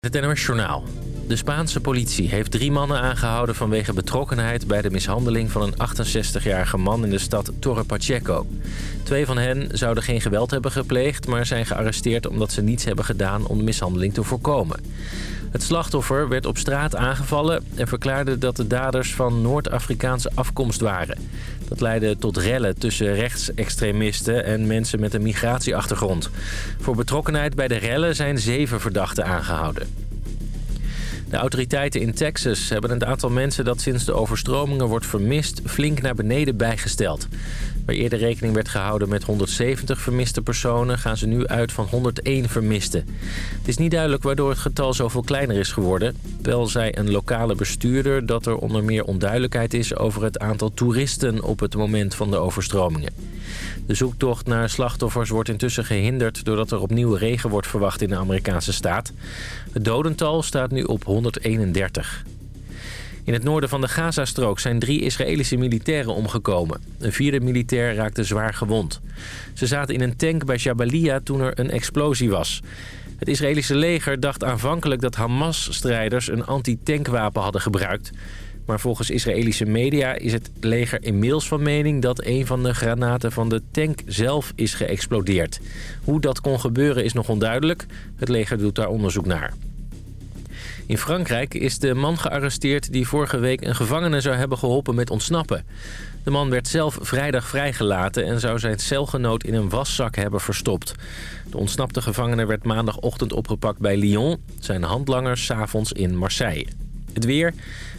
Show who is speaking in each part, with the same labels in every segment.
Speaker 1: Het NOS Journaal. De Spaanse politie heeft drie mannen aangehouden vanwege betrokkenheid... bij de mishandeling van een 68-jarige man in de stad Torre Pacheco. Twee van hen zouden geen geweld hebben gepleegd... maar zijn gearresteerd omdat ze niets hebben gedaan om de mishandeling te voorkomen. Het slachtoffer werd op straat aangevallen en verklaarde dat de daders van Noord-Afrikaanse afkomst waren. Dat leidde tot rellen tussen rechtsextremisten en mensen met een migratieachtergrond. Voor betrokkenheid bij de rellen zijn zeven verdachten aangehouden. De autoriteiten in Texas hebben het aantal mensen dat sinds de overstromingen wordt vermist flink naar beneden bijgesteld. Waar eerder rekening werd gehouden met 170 vermiste personen gaan ze nu uit van 101 vermisten. Het is niet duidelijk waardoor het getal zoveel kleiner is geworden. Wel zei een lokale bestuurder dat er onder meer onduidelijkheid is over het aantal toeristen op het moment van de overstromingen. De zoektocht naar slachtoffers wordt intussen gehinderd... doordat er opnieuw regen wordt verwacht in de Amerikaanse staat. Het dodental staat nu op 131. In het noorden van de Gazastrook zijn drie Israëlische militairen omgekomen. Een vierde militair raakte zwaar gewond. Ze zaten in een tank bij Jabalia toen er een explosie was. Het Israëlische leger dacht aanvankelijk dat Hamas-strijders een anti-tankwapen hadden gebruikt... Maar volgens Israëlische media is het leger inmiddels van mening... dat een van de granaten van de tank zelf is geëxplodeerd. Hoe dat kon gebeuren is nog onduidelijk. Het leger doet daar onderzoek naar. In Frankrijk is de man gearresteerd die vorige week een gevangene zou hebben geholpen met ontsnappen. De man werd zelf vrijdag vrijgelaten en zou zijn celgenoot in een waszak hebben verstopt. De ontsnapte gevangene werd maandagochtend opgepakt bij Lyon. Zijn handlangers s'avonds in Marseille. Het weer.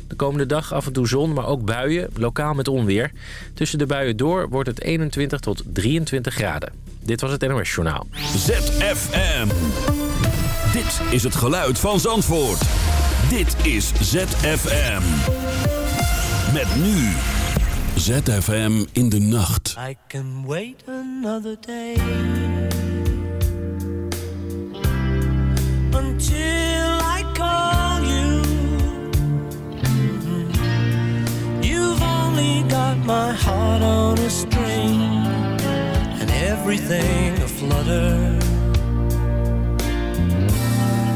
Speaker 1: De komende dag af en toe zon, maar ook buien, lokaal met onweer. Tussen de buien door wordt het 21 tot 23 graden. Dit was het NOS Journaal.
Speaker 2: ZFM. Dit is het geluid van Zandvoort. Dit is ZFM. Met nu. ZFM in de nacht.
Speaker 3: I can wait another day. Until I call you. You've only got my heart on a string. And everything aflutter.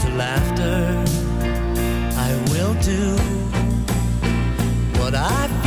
Speaker 3: to laughter, I will do. What I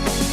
Speaker 4: for.
Speaker 5: Everybody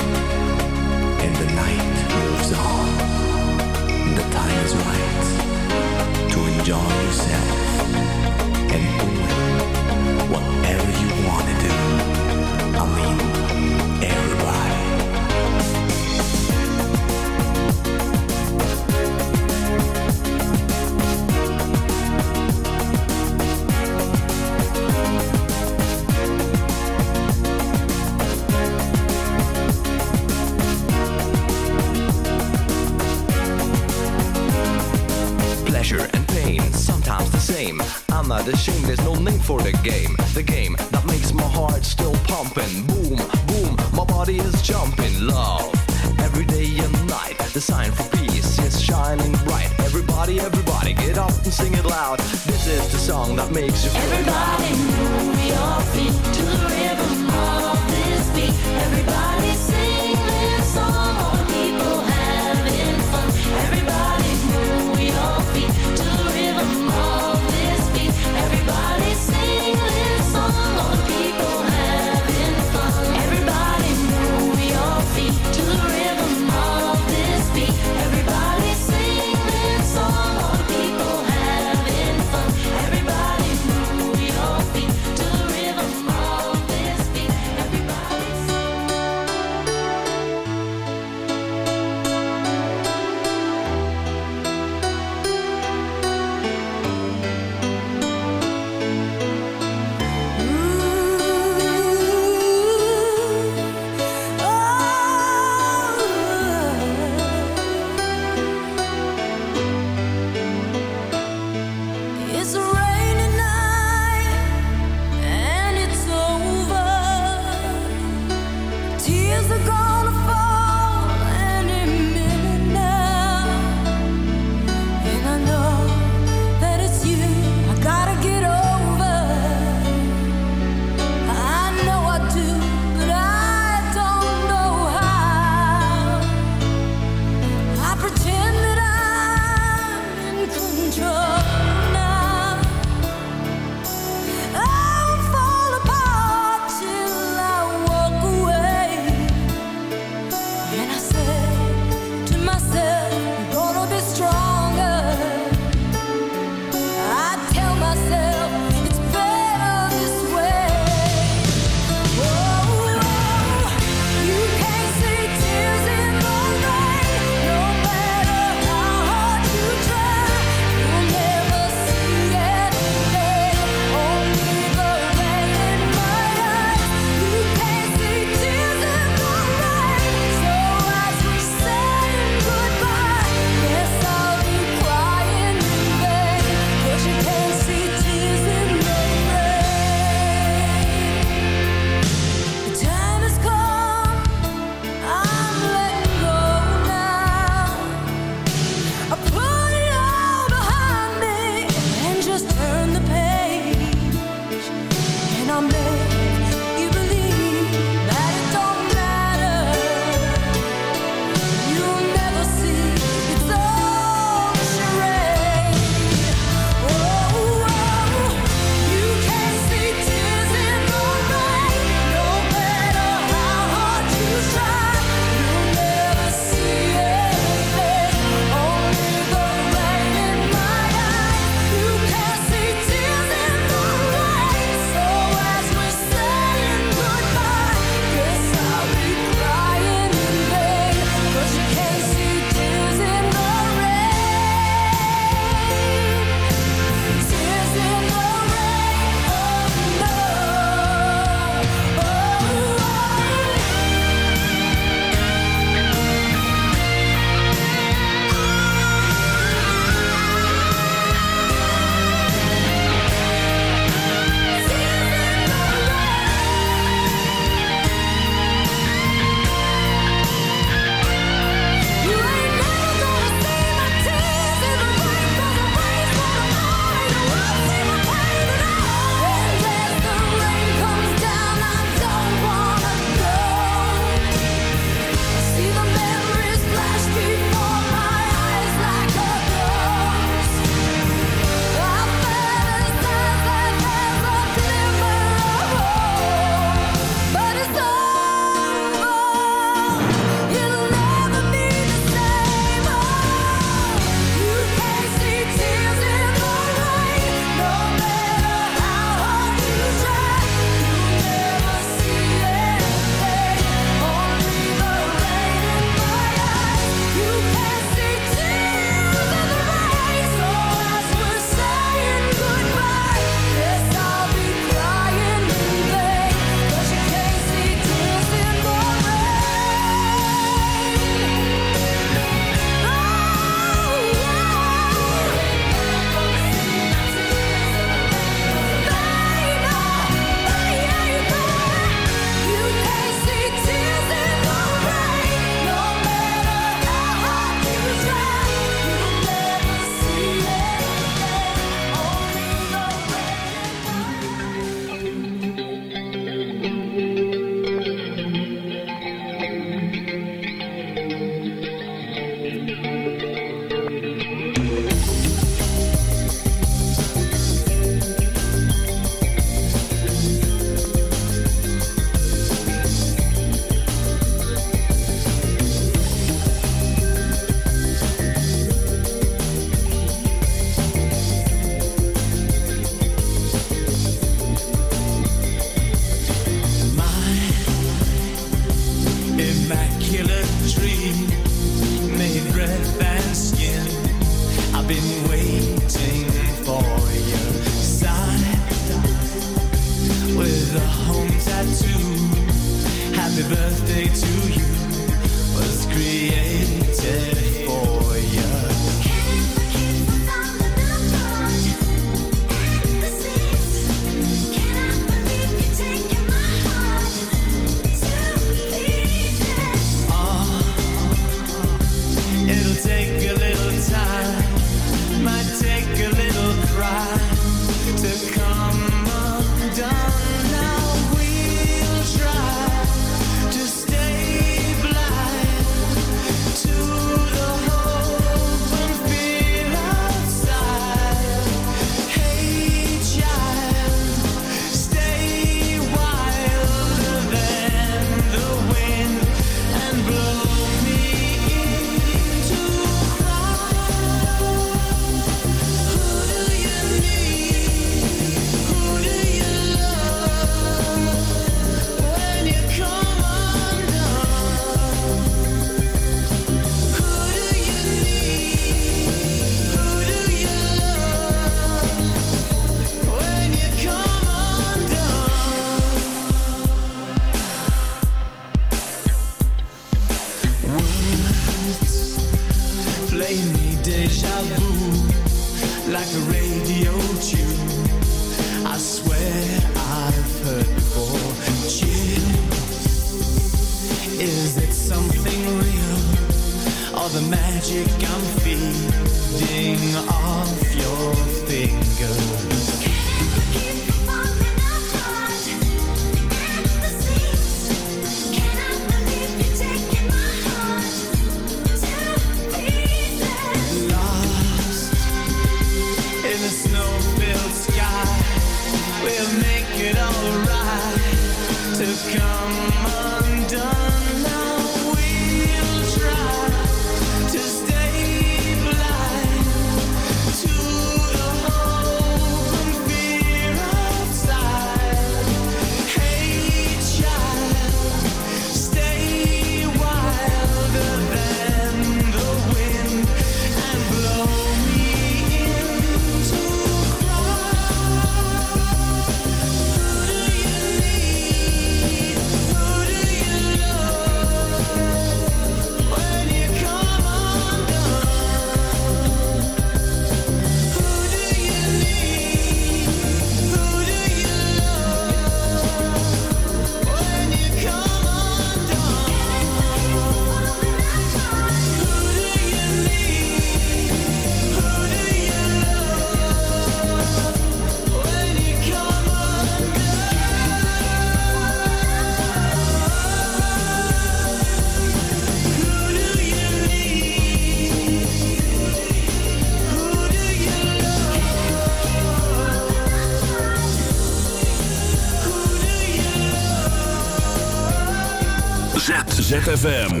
Speaker 5: ZFM.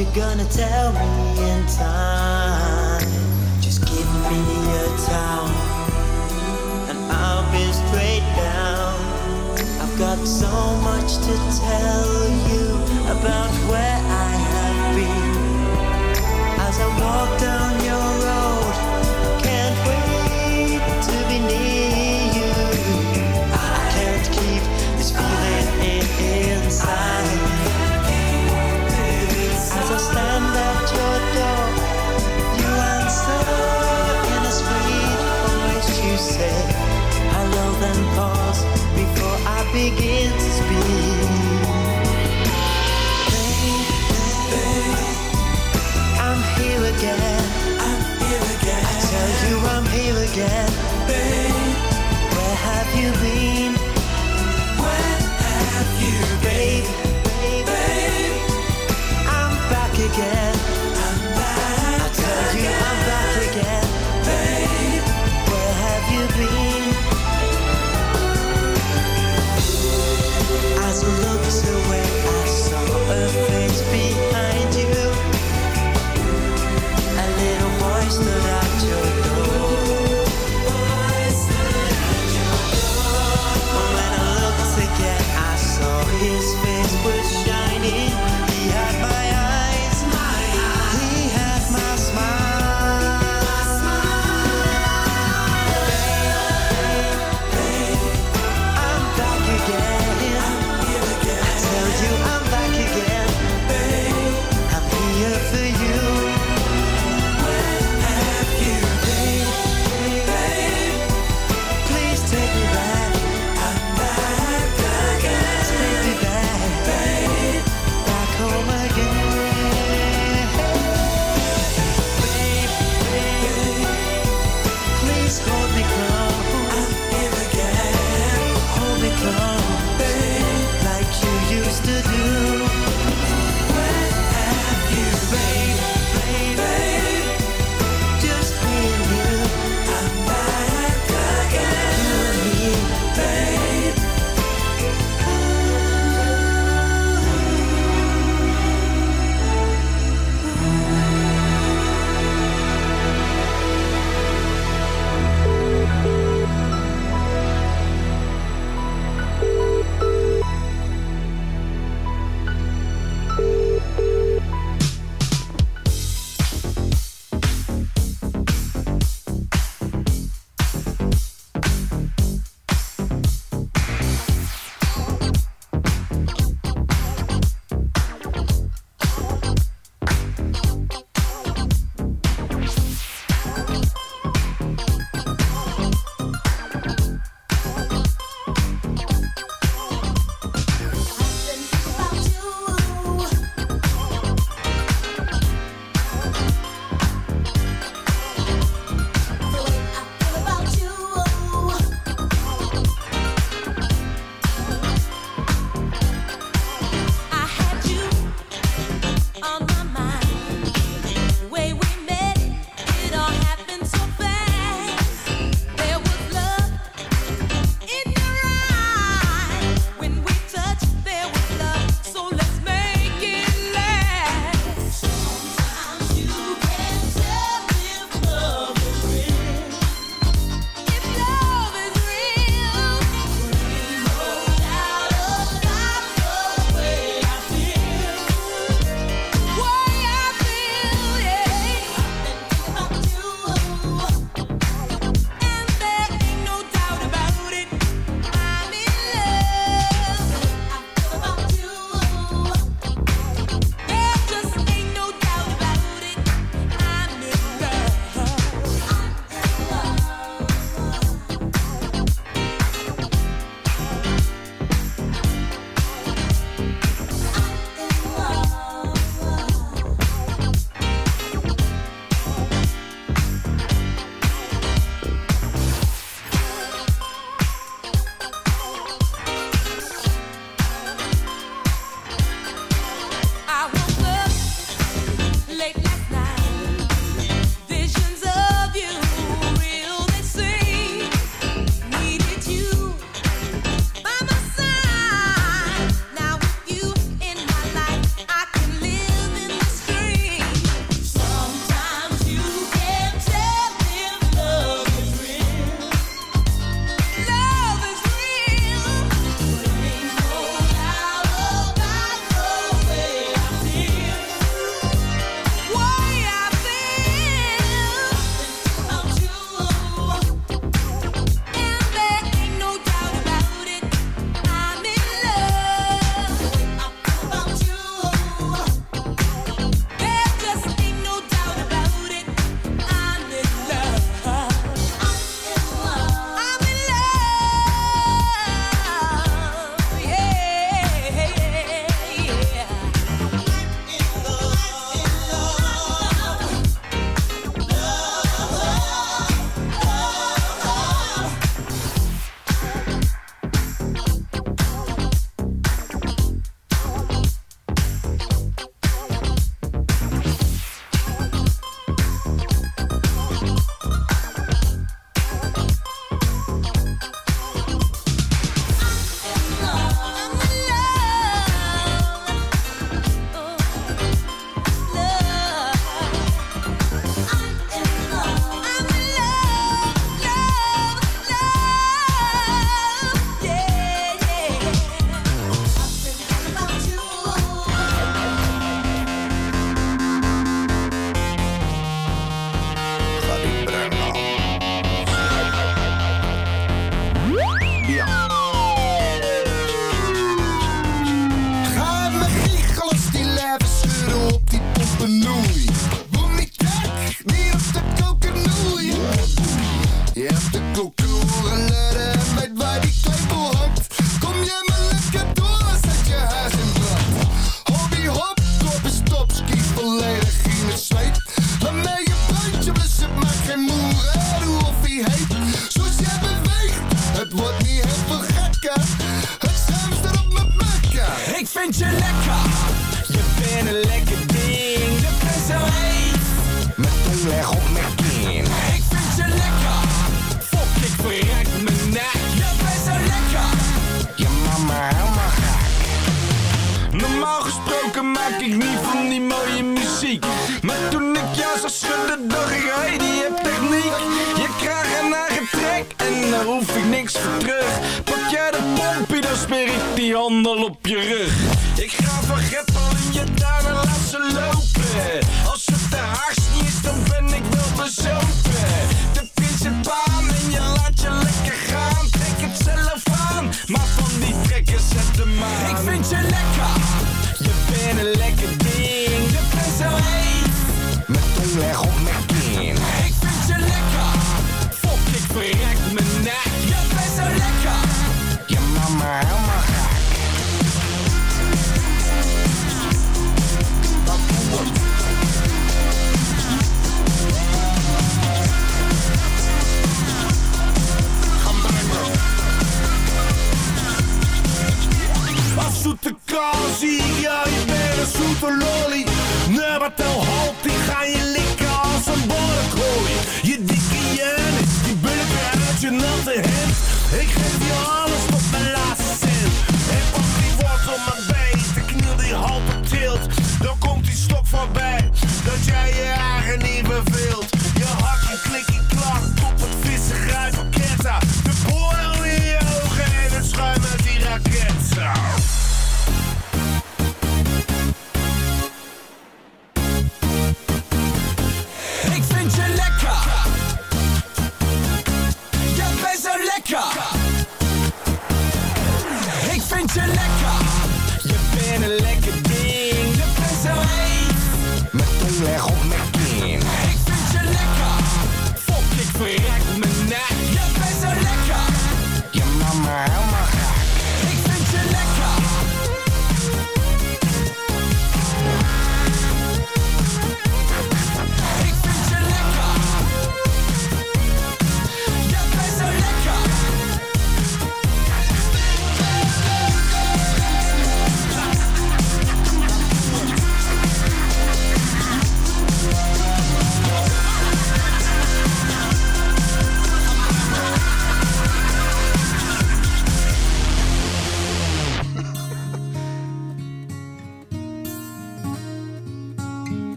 Speaker 6: What you
Speaker 7: gonna tell me in time? again. Babe, where have you been? Where have you been? Babe, babe, I'm back again.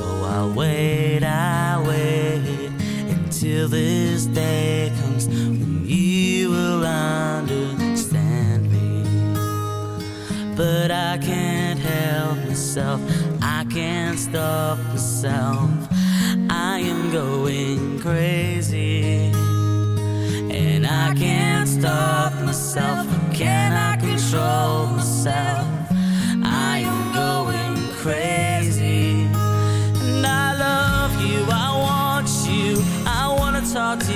Speaker 7: So
Speaker 8: I'll wait, I'll wait until this day comes when you will understand me. But I can't help myself, I can't stop myself. I am going crazy. And I can't stop myself, can I control myself? I am going crazy.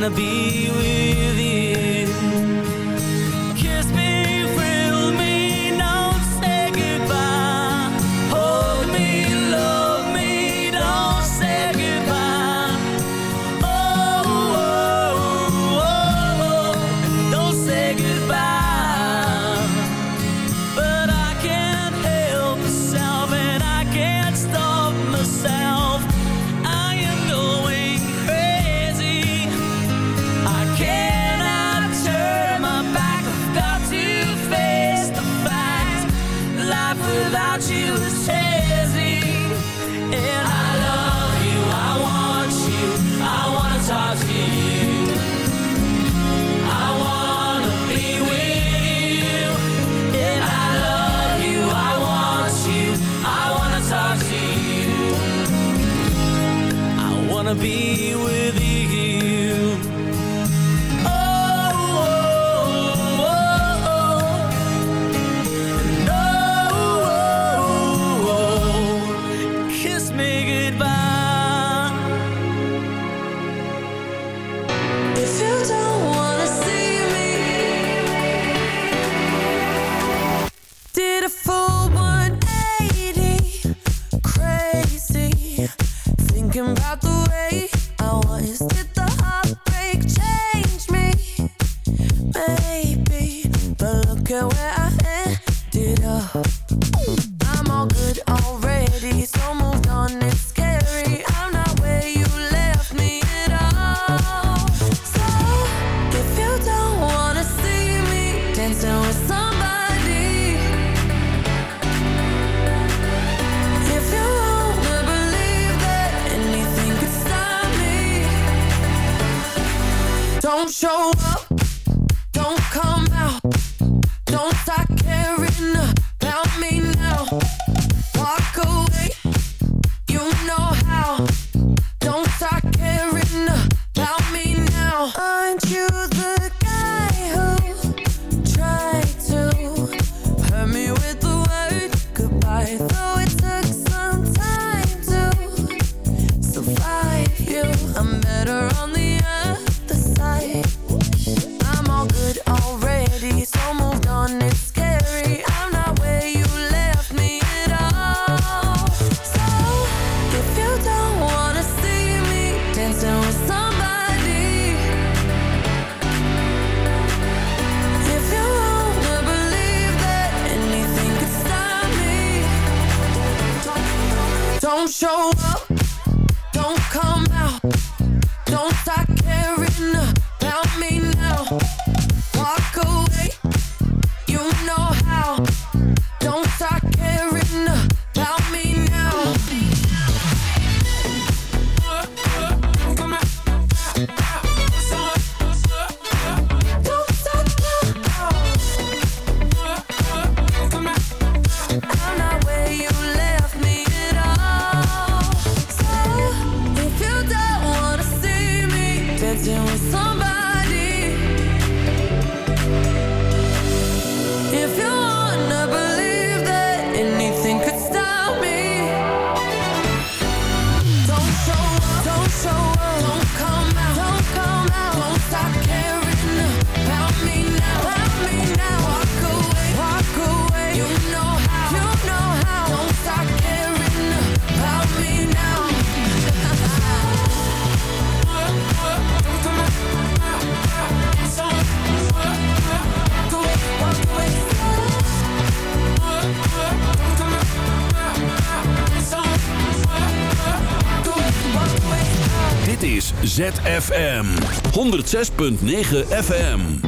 Speaker 8: wanna be with you. is
Speaker 2: ZFM 106.9 FM.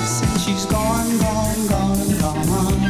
Speaker 9: nights, and she's gone, gone, gone, gone.